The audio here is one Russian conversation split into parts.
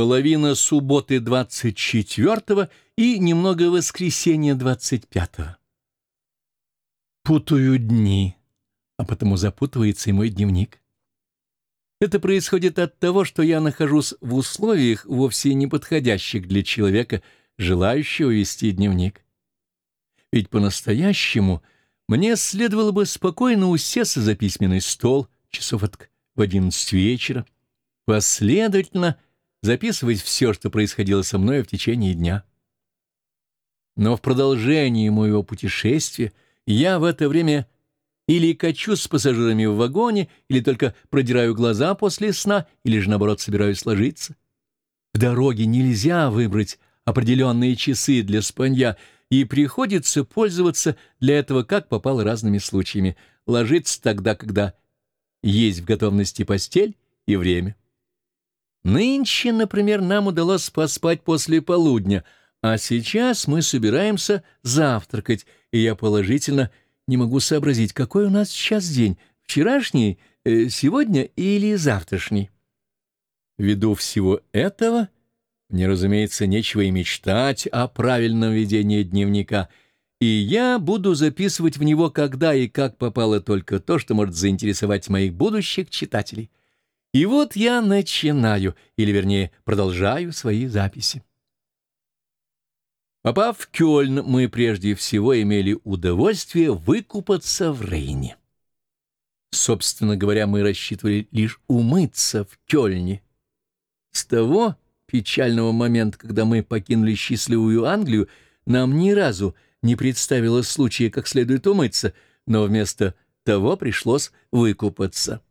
половина субботы 24 и немного воскресенья 25 -го. Путаю дни, а потому запутывается и мой дневник. Это происходит от того, что я нахожусь в условиях, вовсе не подходящих для человека, желающего вести дневник. Ведь по-настоящему мне следовало бы спокойно усесться за письменный стол часов от в одиннадцать вечера, последовательно записывать все, что происходило со мной в течение дня. Но в продолжении моего путешествия я в это время или качусь с пассажирами в вагоне, или только продираю глаза после сна, или же, наоборот, собираюсь ложиться. В дороге нельзя выбрать определенные часы для спанья, и приходится пользоваться для этого как попало разными случаями. Ложиться тогда, когда есть в готовности постель и время. Нынче, например, нам удалось поспать после полудня, а сейчас мы собираемся завтракать, и я положительно не могу сообразить, какой у нас сейчас день, вчерашний, э, сегодня или завтрашний. Ввиду всего этого, мне, разумеется, нечего и мечтать о правильном ведении дневника, и я буду записывать в него, когда и как попало только то, что может заинтересовать моих будущих читателей. И вот я начинаю, или, вернее, продолжаю свои записи. Попав в Кёльн, мы прежде всего имели удовольствие выкупаться в Рейне. Собственно говоря, мы рассчитывали лишь умыться в Кёльне. С того печального момента, когда мы покинули счастливую Англию, нам ни разу не представилось случая как следует умыться, но вместо того пришлось выкупаться.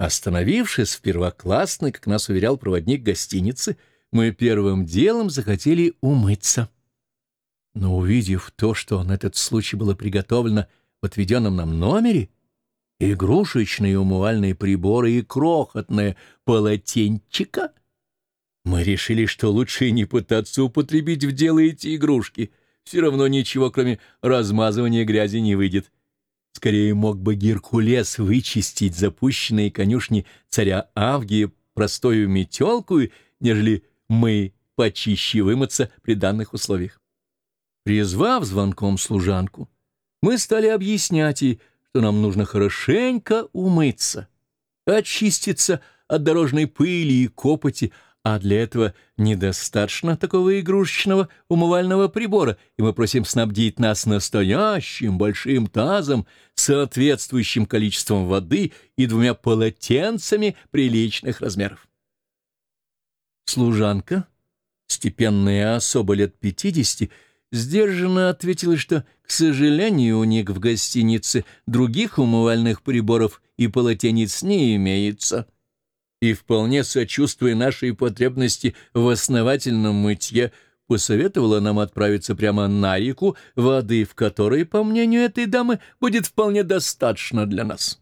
Остановившись в первоклассной, как нас уверял проводник гостиницы, мы первым делом захотели умыться. Но увидев то, что на этот случай было приготовлено в отведенном нам номере, игрушечные умывальные приборы и крохотное полотенчика, мы решили, что лучше не пытаться употребить в дело эти игрушки. Все равно ничего, кроме размазывания грязи, не выйдет. Скорее мог бы Геркулес вычистить запущенные конюшни царя Авгия простою метелку, нежели мы почище вымыться при данных условиях. Призвав звонком служанку, мы стали объяснять ей, что нам нужно хорошенько умыться, очиститься от дорожной пыли и копоти, а для этого недостаточно такого игрушечного умывального прибора, и мы просим снабдить нас настоящим большим тазом, соответствующим количеством воды и двумя полотенцами приличных размеров. Служанка, степенная особа лет пятидесяти, сдержанно ответила, что, к сожалению, у них в гостинице других умывальных приборов и полотенец не имеется. И, вполне сочувствуя нашей потребности в основательном мытье, посоветовала нам отправиться прямо на реку, воды в которой, по мнению этой дамы, будет вполне достаточно для нас.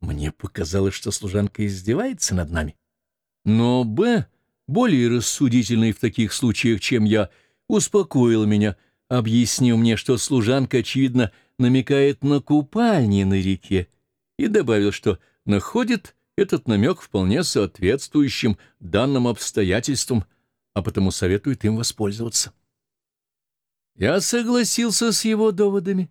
Мне показалось, что служанка издевается над нами. Но Б, более рассудительный в таких случаях, чем я, успокоил меня, объяснив мне, что служанка, очевидно, намекает на купальни на реке, и добавил, что находит этот намек вполне соответствующим данным обстоятельствам, а потому советует им воспользоваться. Я согласился с его доводами,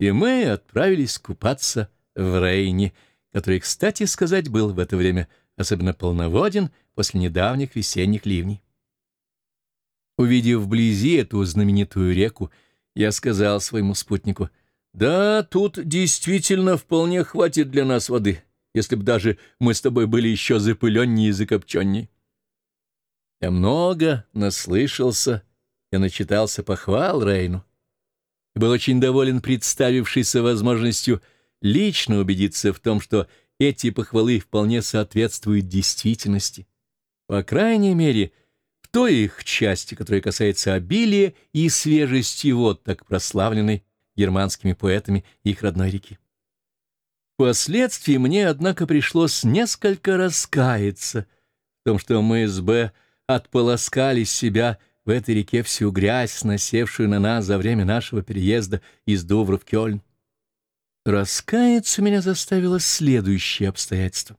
и мы отправились купаться в Рейне, который, кстати сказать, был в это время особенно полноводен после недавних весенних ливней. Увидев вблизи эту знаменитую реку, я сказал своему спутнику, «Да, тут действительно вполне хватит для нас воды, если бы даже мы с тобой были еще запыленнее и закопченнее». Я много наслышался и начитался похвал Рейну. Был очень доволен представившейся возможностью лично убедиться в том, что эти похвалы вполне соответствуют действительности. По крайней мере, в той их части, которая касается обилия и свежести вод, так прославленной германскими поэтами их родной реки. Впоследствии мне, однако, пришлось несколько раскаяться в том, что мы с Б отполоскали себя в этой реке всю грязь, насевшую на нас за время нашего переезда из Дувра в Кёльн. Раскаяться меня заставило следующее обстоятельство.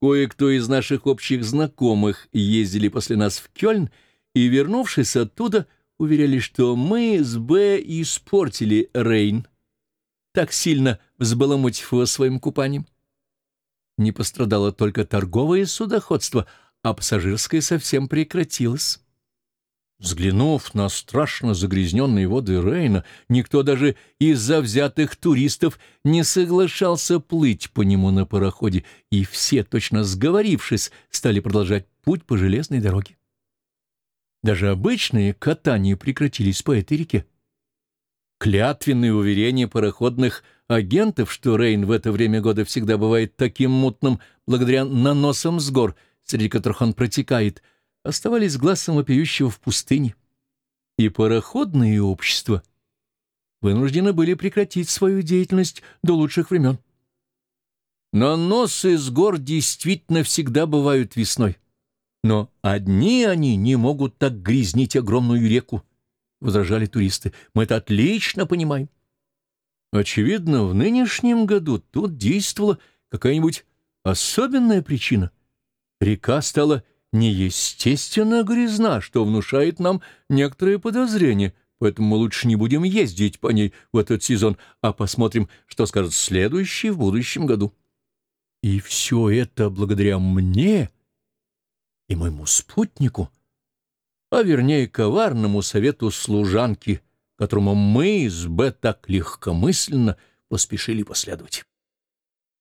Кое-кто из наших общих знакомых ездили после нас в Кёльн и, вернувшись оттуда, уверяли, что мы с Б испортили Рейн, так сильно взбаламутив его своим купанием. Не пострадало только торговое судоходство, а пассажирское совсем прекратилось. Взглянув на страшно загрязненные воды Рейна, никто даже из-за взятых туристов не соглашался плыть по нему на пароходе, и все, точно сговорившись, стали продолжать путь по железной дороге. Даже обычные катания прекратились по этой реке. Клятвенные уверения пароходных агентов, что Рейн в это время года всегда бывает таким мутным благодаря наносам с гор, среди которых он протекает — оставались глазом вопиющего в пустыне, и пароходные общества вынуждены были прекратить свою деятельность до лучших времен. Наносы с гор действительно всегда бывают весной, но одни они не могут так грязнить огромную реку, — возражали туристы. Мы это отлично понимаем. Очевидно, в нынешнем году тут действовала какая-нибудь особенная причина. Река стала неестественно грязна, что внушает нам некоторые подозрения, поэтому мы лучше не будем ездить по ней в этот сезон, а посмотрим, что скажет следующий в будущем году. И все это благодаря мне и моему спутнику, а вернее коварному совету служанки, которому мы с Б так легкомысленно поспешили последовать.